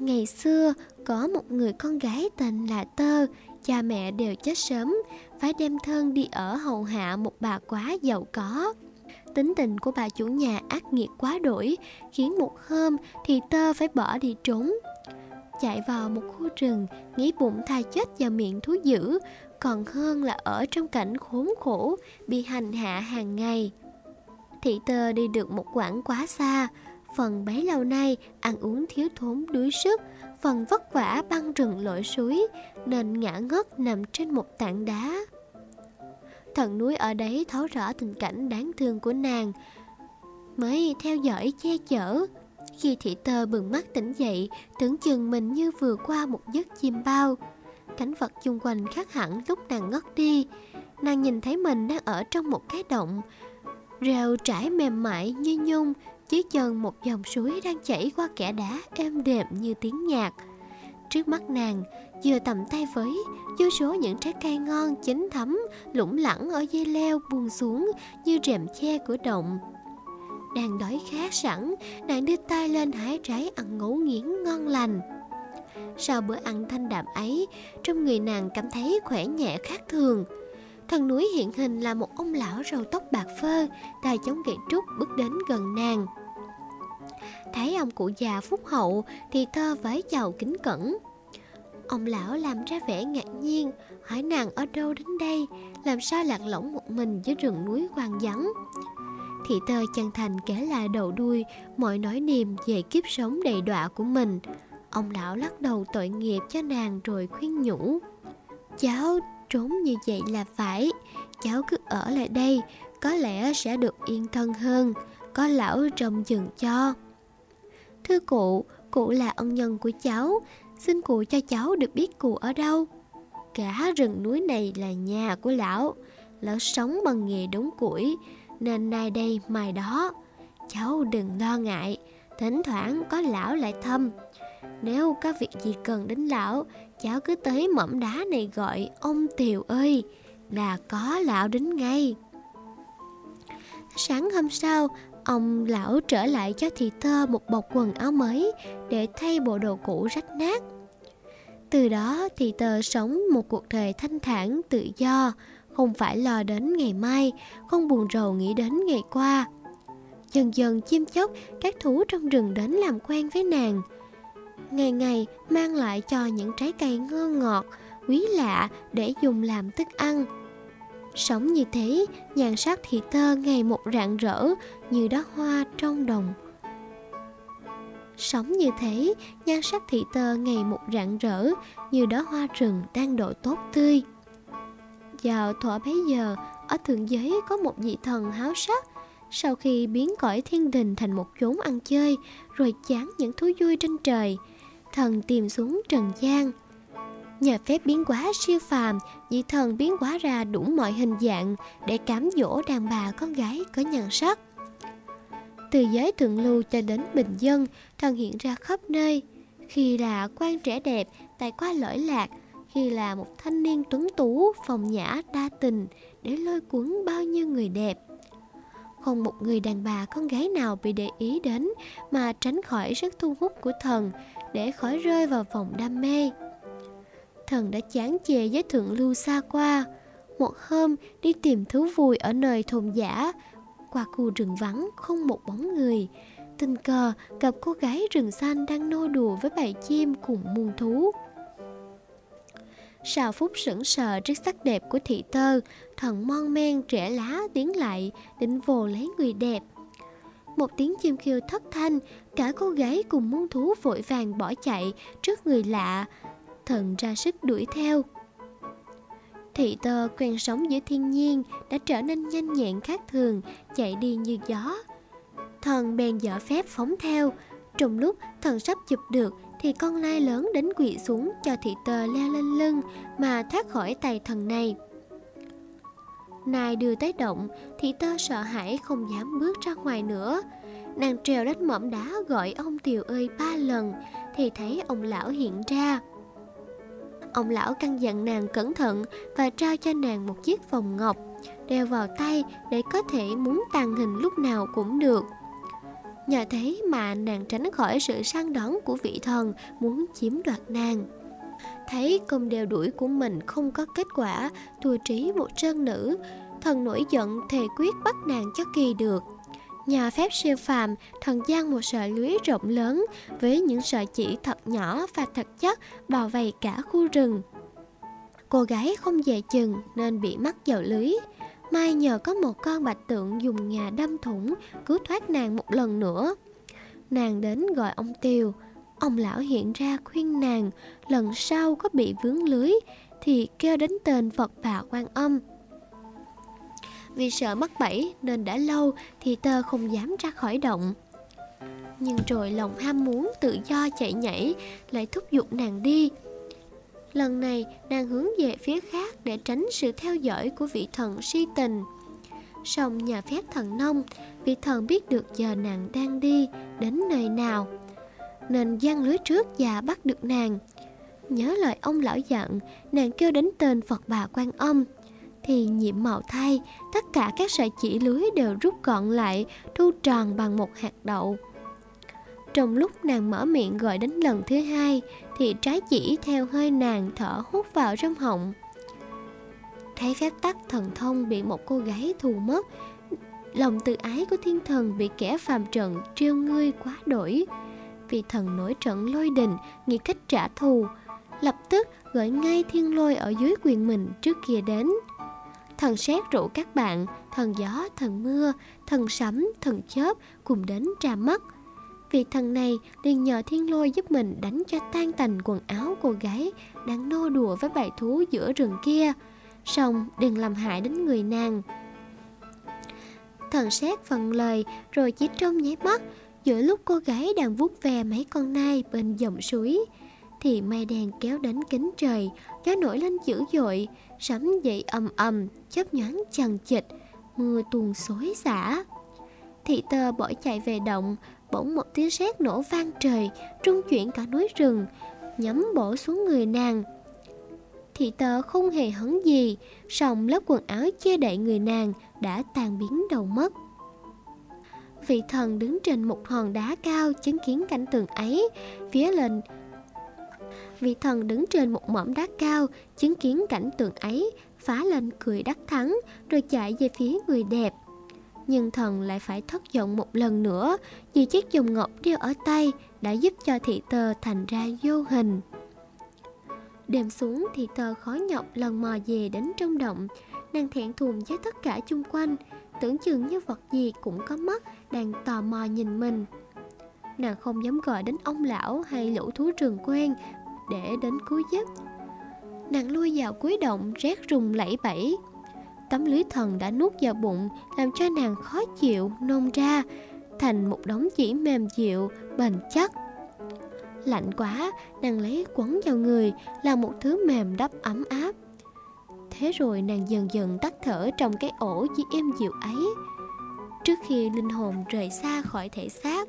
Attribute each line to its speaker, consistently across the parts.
Speaker 1: Ngày xưa, có một người con gái tên là Tơ, cha mẹ đều chết sớm, phải đem thân đi ở hầu hạ một bà quá giàu có. Tính tình của bà chủ nhà ác nghiệt quá đổi, khiến một hôm thì Tơ phải bỏ đi trốn. Chạy vào một khu rừng, nghĩ bụng tha chết vào miệng thú dữ, còn hơn là ở trong cảnh khốn khổ, bị hành hạ hàng ngày. Thị Tơ đi được một quãng quá xa, phần bấy lâu nay ăn uống thiếu thốn đuối sức, phần vất vả băng rừng lội suối, nên ngã ngất nằm trên một tảng đá. Thần núi ở đấy thấu rõ tình cảnh đáng thương của nàng, mới theo dõi che chở. Khi thị tơ bừng mắt tỉnh dậy, tưởng chừng mình như vừa qua một giấc chim bao. Cảnh vật chung quanh khác hẳn lúc nàng ngất đi. Nàng nhìn thấy mình đang ở trong một cái động, rêu trải mềm mại như nhung, dưới chân một dòng suối đang chảy qua kẻ đá êm đềm như tiếng nhạc. Trước mắt nàng, vừa tầm tay với, vô số những trái cây ngon chín thấm, lủng lẳng ở dây leo buông xuống như rèm che của động. Đang đói khát sẵn, nàng đưa tay lên hái trái ăn ngấu nghiến ngon lành. Sau bữa ăn thanh đạm ấy, trong người nàng cảm thấy khỏe nhẹ khác thường. Thần núi hiện hình là một ông lão râu tóc bạc phơ, tay chống gậy trúc bước đến gần nàng. Thấy ông cụ già phúc hậu thì thơ với chào kính cẩn. Ông lão làm ra vẻ ngạc nhiên, hỏi nàng ở đâu đến đây, làm sao lạc lõng một mình dưới rừng núi hoang vắng. Thị tơ chân thành kể lại đầu đuôi mọi nỗi niềm về kiếp sống đầy đọa của mình. Ông lão lắc đầu tội nghiệp cho nàng rồi khuyên nhủ. Cháu trốn như vậy là phải, cháu cứ ở lại đây, có lẽ sẽ được yên thân hơn, có lão trông chừng cho. Thưa cụ, cụ là ân nhân của cháu, xin cụ cho cháu được biết cụ ở đâu. Cả rừng núi này là nhà của lão, lão sống bằng nghề đống củi, nên nay đây mai đó. Cháu đừng lo ngại, thỉnh thoảng có lão lại thăm. Nếu có việc gì cần đến lão, cháu cứ tới mỏm đá này gọi ông Tiều ơi, là có lão đến ngay. Sáng hôm sau, Ông lão trở lại cho thị tơ một bọc quần áo mới để thay bộ đồ cũ rách nát. Từ đó thì thơ sống một cuộc đời thanh thản tự do, không phải lo đến ngày mai, không buồn rầu nghĩ đến ngày qua. Dần dần chim chóc, các thú trong rừng đến làm quen với nàng. Ngày ngày mang lại cho những trái cây ngon ngọt, quý lạ để dùng làm thức ăn. Sống như thế, nhan sắc thị tơ ngày một rạng rỡ như đóa hoa trong đồng. Sống như thế, nhan sắc thị tơ ngày một rạng rỡ như đóa hoa rừng đang độ tốt tươi. Vào thuở bấy giờ, ở thượng giới có một vị thần háo sắc. Sau khi biến cõi thiên đình thành một chốn ăn chơi, rồi chán những thú vui trên trời, thần tìm xuống trần gian – Nhờ phép biến hóa siêu phàm, vị thần biến hóa ra đủ mọi hình dạng để cám dỗ đàn bà con gái có nhan sắc. Từ giới thượng lưu cho đến bình dân, thần hiện ra khắp nơi. Khi là quan trẻ đẹp, tài qua lỗi lạc, khi là một thanh niên tuấn tú, phòng nhã, đa tình, để lôi cuốn bao nhiêu người đẹp. Không một người đàn bà con gái nào bị để ý đến mà tránh khỏi sức thu hút của thần để khỏi rơi vào vòng đam mê thần đã chán chê với thượng lưu xa qua. Một hôm đi tìm thú vui ở nơi thôn giả, qua khu rừng vắng không một bóng người. Tình cờ gặp cô gái rừng xanh đang nô đùa với bầy chim cùng muôn thú. Sào Phúc sững sờ trước sắc đẹp của thị tơ, thần mon men trẻ lá tiến lại, định vồ lấy người đẹp. Một tiếng chim kêu thất thanh, cả cô gái cùng muôn thú vội vàng bỏ chạy trước người lạ, thần ra sức đuổi theo. Thị tơ quen sống giữa thiên nhiên đã trở nên nhanh nhẹn khác thường, chạy đi như gió. Thần bèn dở phép phóng theo. Trong lúc thần sắp chụp được thì con lai lớn đến quỵ xuống cho thị tơ leo lên lưng mà thoát khỏi tay thần này. Nài đưa tới động, thị tơ sợ hãi không dám bước ra ngoài nữa. Nàng trèo đến mỏm đá gọi ông Tiều ơi ba lần thì thấy ông lão hiện ra. Ông lão căn dặn nàng cẩn thận và trao cho nàng một chiếc vòng ngọc, đeo vào tay để có thể muốn tàn hình lúc nào cũng được. Nhờ thế mà nàng tránh khỏi sự săn đón của vị thần muốn chiếm đoạt nàng Thấy công đeo đuổi của mình không có kết quả, Thua trí một trân nữ, Thần nổi giận thề quyết bắt nàng cho kỳ được Nhà phép siêu phàm, thần giăng một sợi lưới rộng lớn với những sợi chỉ thật nhỏ và thật chất bao vây cả khu rừng. Cô gái không dè chừng nên bị mắc vào lưới. Mai nhờ có một con bạch tượng dùng ngà đâm thủng cứu thoát nàng một lần nữa. Nàng đến gọi ông Tiều. Ông lão hiện ra khuyên nàng lần sau có bị vướng lưới thì kêu đến tên Phật bà quan âm vì sợ mắc bẫy nên đã lâu thì tơ không dám ra khỏi động. Nhưng rồi lòng ham muốn tự do chạy nhảy lại thúc giục nàng đi. Lần này, nàng hướng về phía khác để tránh sự theo dõi của vị thần si tình. Song nhà phép thần nông, vị thần biết được giờ nàng đang đi, đến nơi nào, nên giăng lưới trước và bắt được nàng. Nhớ lời ông lão dặn, nàng kêu đến tên phật bà quan âm thì nhiệm màu thay, tất cả các sợi chỉ lưới đều rút gọn lại, thu tròn bằng một hạt đậu. Trong lúc nàng mở miệng gọi đến lần thứ hai, thì trái chỉ theo hơi nàng thở hút vào trong họng. Thấy phép tắc thần thông bị một cô gái thù mất, lòng tự ái của thiên thần bị kẻ phàm trần trêu ngươi quá đổi vì thần nổi trận lôi đình, nghĩ cách trả thù, lập tức gửi ngay thiên lôi ở dưới quyền mình trước kia đến thần sét rủ các bạn, thần gió, thần mưa, thần sấm, thần chớp cùng đến ra mắt. Vị thần này liền nhờ thiên lôi giúp mình đánh cho tan tành quần áo cô gái đang nô đùa với bầy thú giữa rừng kia. Xong đừng làm hại đến người nàng. Thần xét phần lời rồi chỉ trong nháy mắt giữa lúc cô gái đang vuốt ve mấy con nai bên dòng suối thì mây đen kéo đến kính trời, gió nổi lên dữ dội, sấm dậy ầm ầm, chớp nhoáng chằng chịt, mưa tuôn xối xả. Thị tơ bỏ chạy về động, bỗng một tiếng sét nổ vang trời, trung chuyển cả núi rừng, nhắm bổ xuống người nàng. Thị tơ không hề hấn gì, song lớp quần áo che đậy người nàng đã tan biến đầu mất. Vị thần đứng trên một hòn đá cao chứng kiến cảnh tượng ấy phía lên vị thần đứng trên một mỏm đá cao, chứng kiến cảnh tượng ấy, phá lên cười đắc thắng, rồi chạy về phía người đẹp. Nhưng thần lại phải thất vọng một lần nữa vì chiếc dòng ngọc đeo ở tay đã giúp cho thị tơ thành ra vô hình. Đêm xuống, thị tơ khó nhọc lần mò về đến trong động, nàng thẹn thùng với tất cả chung quanh, tưởng chừng như vật gì cũng có mắt đang tò mò nhìn mình. Nàng không dám gọi đến ông lão hay lũ thú rừng quen để đến cuối giấc. nàng lui vào cuối động, rét rùng lẫy bẫy. Tấm lưới thần đã nuốt vào bụng, làm cho nàng khó chịu, nôn ra, thành một đống chỉ mềm dịu, bền chắc. Lạnh quá, nàng lấy quấn vào người, là một thứ mềm đắp ấm áp. Thế rồi nàng dần dần tắt thở trong cái ổ chỉ êm dịu ấy. Trước khi linh hồn rời xa khỏi thể xác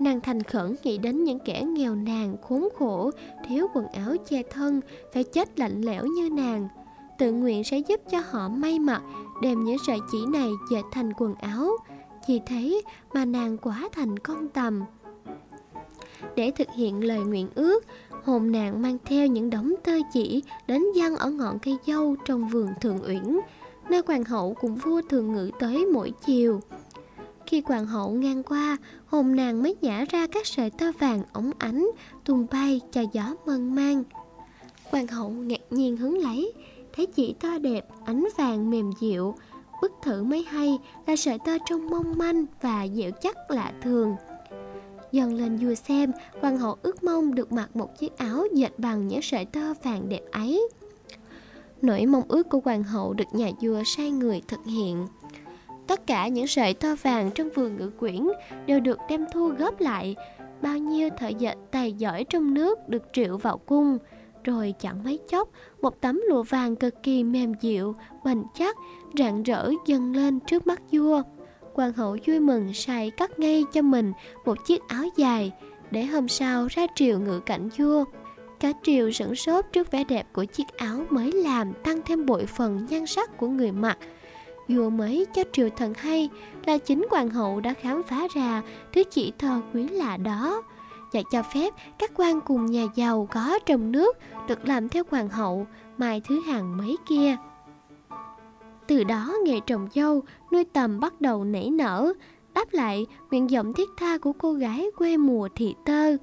Speaker 1: Nàng thành khẩn nghĩ đến những kẻ nghèo nàn, khốn khổ, thiếu quần áo che thân, phải chết lạnh lẽo như nàng. Tự nguyện sẽ giúp cho họ may mặc, đem những sợi chỉ này dệt thành quần áo. Vì thế mà nàng quá thành con tầm. Để thực hiện lời nguyện ước, hồn nàng mang theo những đống tơ chỉ đến dân ở ngọn cây dâu trong vườn Thượng Uyển, nơi hoàng hậu cùng vua thường ngự tới mỗi chiều. Khi hoàng hậu ngang qua, hồn nàng mới nhả ra các sợi tơ vàng ống ánh, tung bay cho gió mơn man. Hoàng hậu ngạc nhiên hứng lấy, thấy chỉ tơ đẹp, ánh vàng mềm dịu, bức thử mới hay là sợi tơ trông mong manh và dịu chắc lạ thường. Dần lên vua xem, hoàng hậu ước mong được mặc một chiếc áo dệt bằng những sợi tơ vàng đẹp ấy. Nỗi mong ước của hoàng hậu được nhà vua sai người thực hiện. Tất cả những sợi tơ vàng trong vườn ngự quyển đều được đem thu góp lại. Bao nhiêu thợ dệt tài giỏi trong nước được triệu vào cung. Rồi chẳng mấy chốc, một tấm lụa vàng cực kỳ mềm dịu, bền chắc, rạng rỡ dâng lên trước mắt vua. Hoàng hậu vui mừng sai cắt ngay cho mình một chiếc áo dài, để hôm sau ra triều ngự cảnh vua. Cả triều sửng sốt trước vẻ đẹp của chiếc áo mới làm tăng thêm bội phần nhan sắc của người mặc vua mới cho triều thần hay là chính hoàng hậu đã khám phá ra thứ chỉ thơ quý lạ đó. Và cho phép các quan cùng nhà giàu có trong nước được làm theo hoàng hậu, mai thứ hàng mấy kia. Từ đó nghề trồng dâu nuôi tầm bắt đầu nảy nở, đáp lại nguyện vọng thiết tha của cô gái quê mùa thị tơ.